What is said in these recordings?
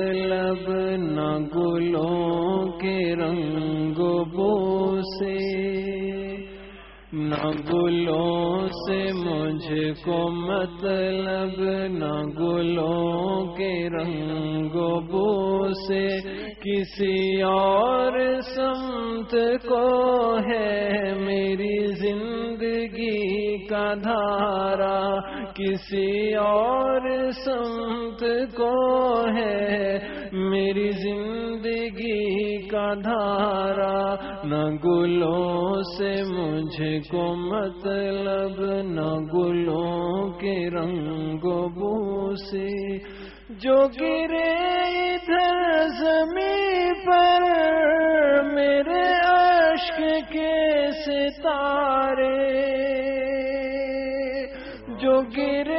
لب نہ گلوں کے رنگ بو سے نہ گلوں سے مجھ کو مطلب نہ گلوں کے رنگ بو سے کسی اور سمت کو ہے میری زندگی کا دھارا، کسی اور سمت کو ہے میری زندگی کا دھارا، نہ گلوں سے مجھ کو مطلب نہ گلوں کے رنگ بو سے جو گرے ادھر زمین پر، میرے عشق کے ستارے۔ جو گرے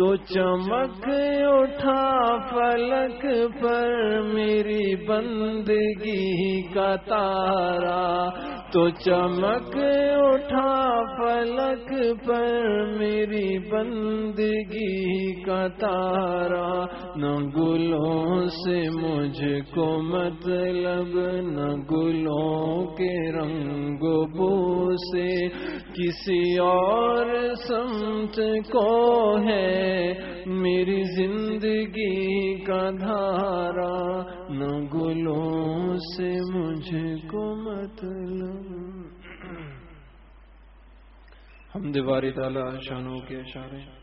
تو چمک اٹھا فلک پر میری بندگی کا تارا تو چمک اٹھا فلک پر میری بندگی کا تارا، نہ گلوں سے مجھ کو مطلب نہ گلوں کے رنگ بو سے کسی اور سمت کو ہے میری زندگی کا دھارا نہ گلوں سے مجھ کو مطلب۔ ہم دیواری تعالی شانوں کے اشارے۔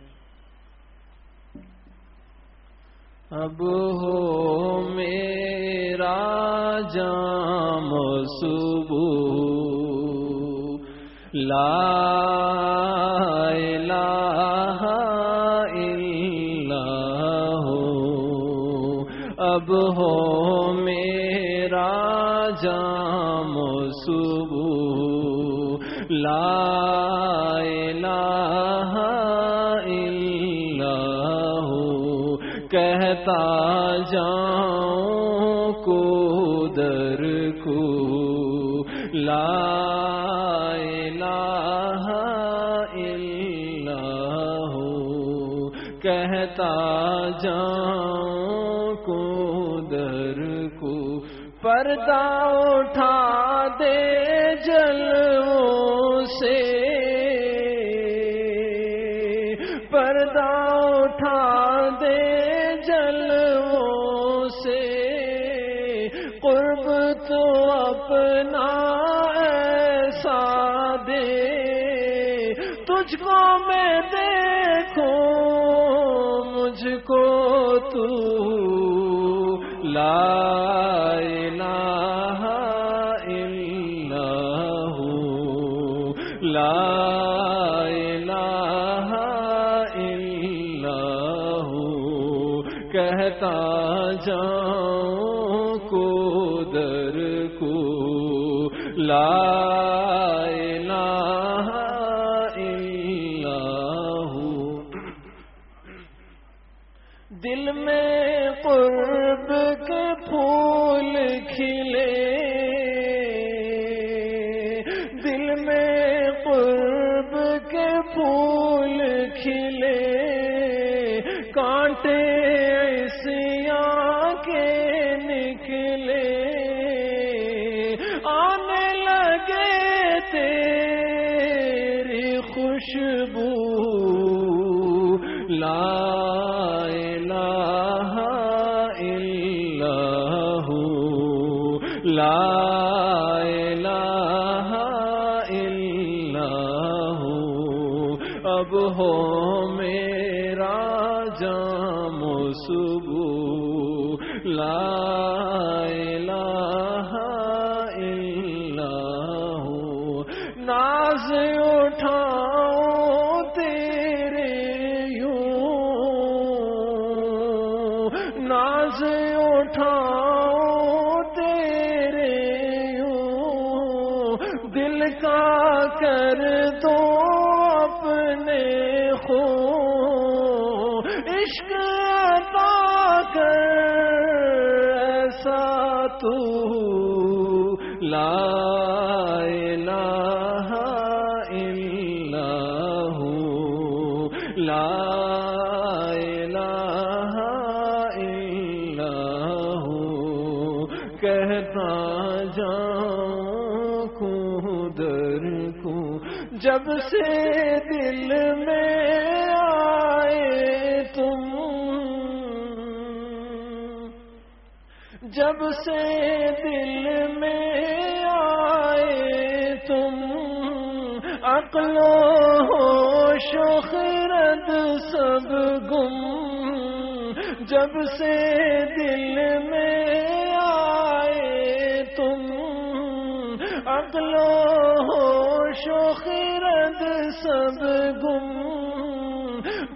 اب ہو میرا جام صبح لا جام صبح لا الہ الا ہو۔ کہتا جاؤں کو در کو، لا الہ الا ہو۔ کہتا جاؤں پردہ اٹھا دے جلوں سے۔ پردہ اٹھا دے جلوں سے۔ قرب تو اپنا ایسا دے۔ تجھ کو میں دیکھوں، مجھ کو تو لا الہ الا ہو لا الہ الا ہو کہتا جاؤں کو در کو. لا الہ الا ہو دل میں قرب کھلے دل میں قرب کے پھول کھلے کانٹے سیاں کے لا الہ الا ہو اب ہو میرا جام سبو. لا کا کر دو اپنے خو عشق عطا کر ایسا تو لا الہ در کو جب سے دل میں آئے تم۔ جب سے دل میں آئے تم۔ اکلو شخرد سب گم۔ جب سے دل میں اگلو شخرد سب گم۔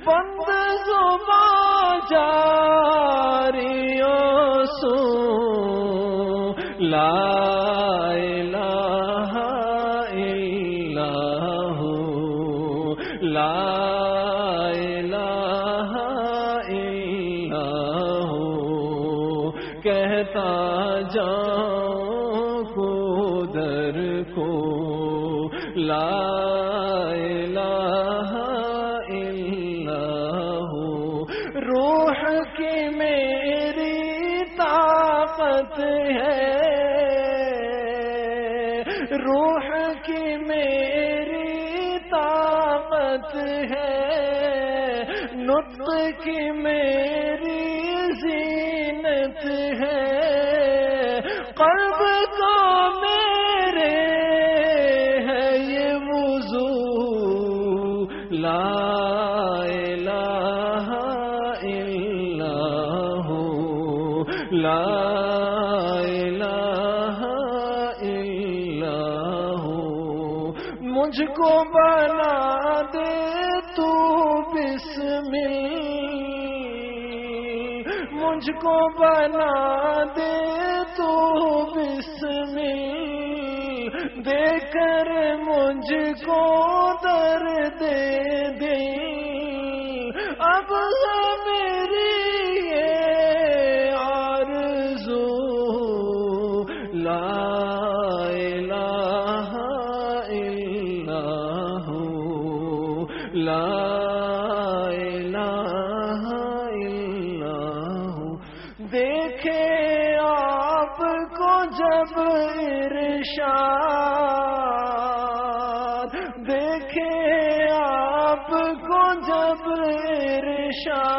بند زبان جاری سو لا الہ الا ہو لا کی میری طاقت ہے۔ روح کی میری طاقت ہے۔ نطق کی میری زینت ہے۔ قلب کا میرے لا الہ الا ہو مجھ کو بنا دے تو بسمل مجھ کو بنا دے تو بسمل دے کر مجھ کو در دے دے. اب ہے لا الہ الا ہو لا الہ الا ہو دیکھے آپ کو جب ارشاد. دیکھے آپ کو جب ارشاد.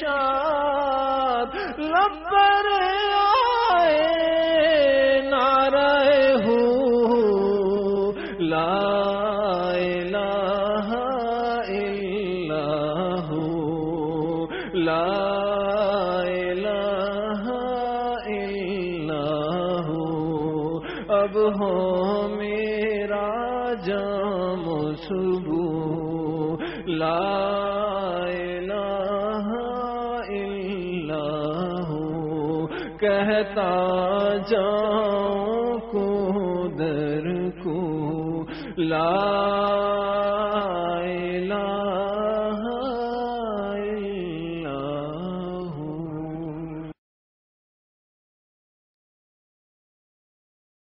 دل شاد لبر آئے، نعرہ ہو، لا الہ الا ہو، لا الہ الا ہو۔ اب ہو میرا جام صبح لا کو در کو لا